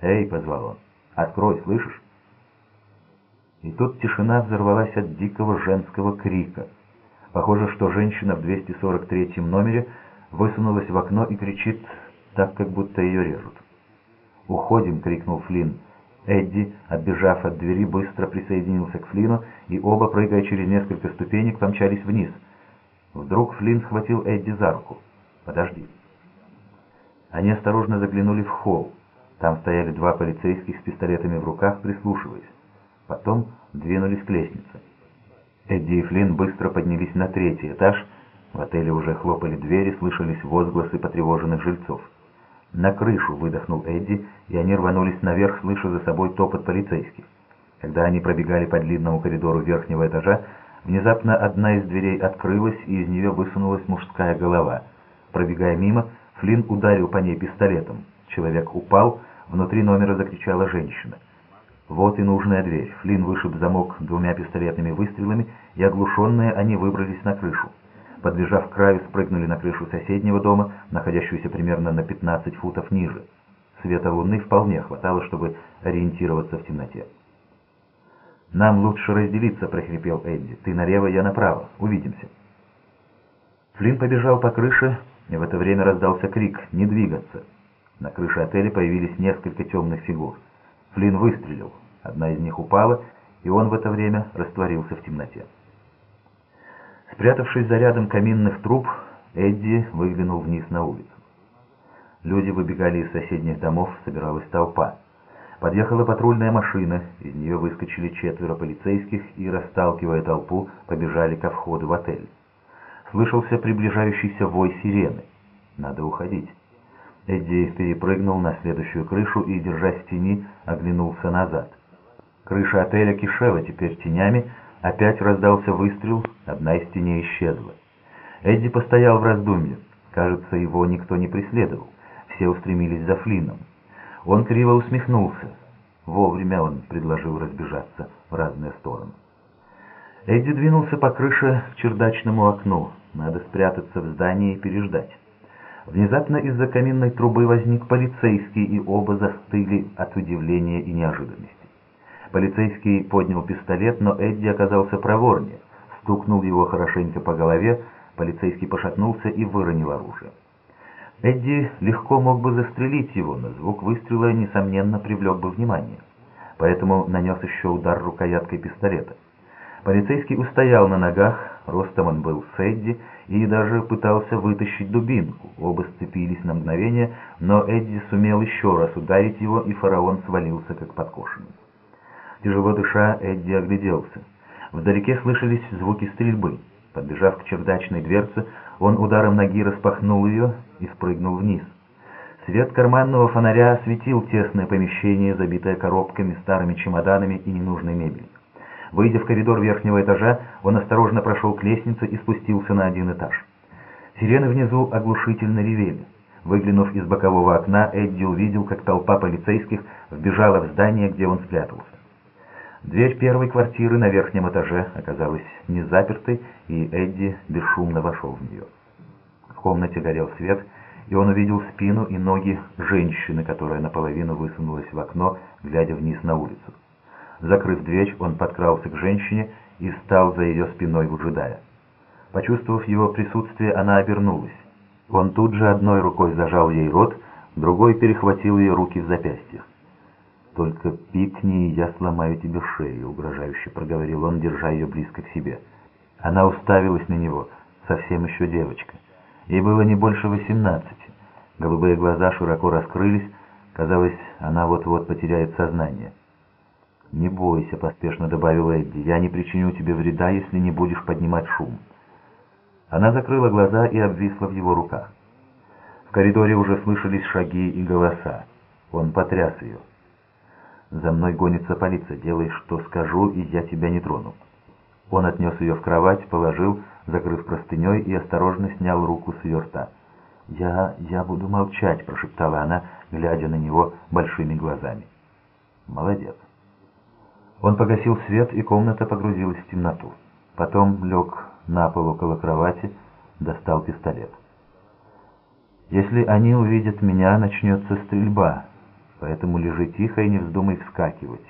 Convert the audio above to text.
«Эй!» — позвал он. «Открой, слышишь?» И тут тишина взорвалась от дикого женского крика. Похоже, что женщина в 243 номере высунулась в окно и кричит так, как будто ее режут. «Уходим!» — крикнул Флинн. Эдди, отбежав от двери, быстро присоединился к Флину, и оба, прыгая через несколько ступенек, помчались вниз. Вдруг Флинн схватил Эдди за руку. «Подожди». Они осторожно заглянули в холл. Там стояли два полицейских с пистолетами в руках, прислушиваясь. Потом двинулись к лестнице. Эдди и Флинн быстро поднялись на третий этаж. В отеле уже хлопали двери, слышались возгласы потревоженных жильцов. «На крышу!» — выдохнул Эдди, и они рванулись наверх, слыша за собой топот полицейских. Когда они пробегали по длинному коридору верхнего этажа, внезапно одна из дверей открылась, и из нее высунулась мужская голова. Пробегая мимо, Флинн ударил по ней пистолетом. Человек упал, внутри номера закричала женщина. Вот и нужная дверь. Флинн вышиб замок двумя пистолетными выстрелами, и оглушенные они выбрались на крышу подбежав к краю, спрыгнули на крышу соседнего дома, находящуюся примерно на 15 футов ниже. Света луны вполне хватало, чтобы ориентироваться в темноте. «Нам лучше разделиться», — прохрипел Эдди. «Ты налево, я направо. Увидимся». Флинн побежал по крыше, и в это время раздался крик «Не двигаться!». На крыше отеля появились несколько темных фигур. Флинн выстрелил. Одна из них упала, и он в это время растворился в темноте. Спрятавшись за рядом каминных труб, Эдди выглянул вниз на улицу. Люди выбегали из соседних домов, собиралась толпа. Подъехала патрульная машина, из нее выскочили четверо полицейских и, расталкивая толпу, побежали ко входу в отель. Слышался приближающийся вой сирены. Надо уходить. Эдди перепрыгнул на следующую крышу и, держась в тени, оглянулся назад. Крыша отеля кишела теперь тенями, Опять раздался выстрел, одна из теней исчезла. Эдди постоял в раздумье. Кажется, его никто не преследовал. Все устремились за Флином. Он криво усмехнулся. Вовремя он предложил разбежаться в разные стороны. Эдди двинулся по крыше к чердачному окну. Надо спрятаться в здании и переждать. Внезапно из-за каминной трубы возник полицейский, и оба застыли от удивления и неожиданности. Полицейский поднял пистолет, но Эдди оказался проворнее. Стукнул его хорошенько по голове, полицейский пошатнулся и выронил оружие. Эдди легко мог бы застрелить его, но звук выстрела, несомненно, привлек бы внимание. Поэтому нанес еще удар рукояткой пистолета. Полицейский устоял на ногах, ростом он был с Эдди, и даже пытался вытащить дубинку. Оба сцепились на мгновение, но Эдди сумел еще раз ударить его, и фараон свалился как подкошенный. Тяжело дыша, Эдди огляделся. Вдалеке слышались звуки стрельбы. Подбежав к чердачной дверце, он ударом ноги распахнул ее и спрыгнул вниз. Свет карманного фонаря осветил тесное помещение, забитое коробками, старыми чемоданами и ненужной мебелью. Выйдя в коридор верхнего этажа, он осторожно прошел к лестнице и спустился на один этаж. Сирены внизу оглушительно ревели. Выглянув из бокового окна, Эдди увидел, как толпа полицейских вбежала в здание, где он спрятался. Дверь первой квартиры на верхнем этаже оказалась не запертой, и Эдди бесшумно вошел в нее. В комнате горел свет, и он увидел спину и ноги женщины, которая наполовину высунулась в окно, глядя вниз на улицу. Закрыв дверь, он подкрался к женщине и встал за ее спиной, выжидая. Почувствовав его присутствие, она обернулась. Он тут же одной рукой зажал ей рот, другой перехватил ее руки в запястьях. «Только пикни, я сломаю тебе шею», — угрожающе проговорил он, держа ее близко к себе. Она уставилась на него, совсем еще девочка. Ей было не больше восемнадцати. Голубые глаза широко раскрылись, казалось, она вот-вот потеряет сознание. «Не бойся», — поспешно добавил Эдди, — «я не причиню тебе вреда, если не будешь поднимать шум». Она закрыла глаза и обвисла в его руках. В коридоре уже слышались шаги и голоса. Он потряс ее. За мной гонится полиция. Делай, что скажу, и я тебя не трону». Он отнес ее в кровать, положил, закрыв простыней, и осторожно снял руку с ее рта. «Я... я буду молчать», — прошептала она, глядя на него большими глазами. «Молодец». Он погасил свет, и комната погрузилась в темноту. Потом лег на пол около кровати, достал пистолет. «Если они увидят меня, начнется стрельба. поэтому лежи тихо и не вздумай вскакивать.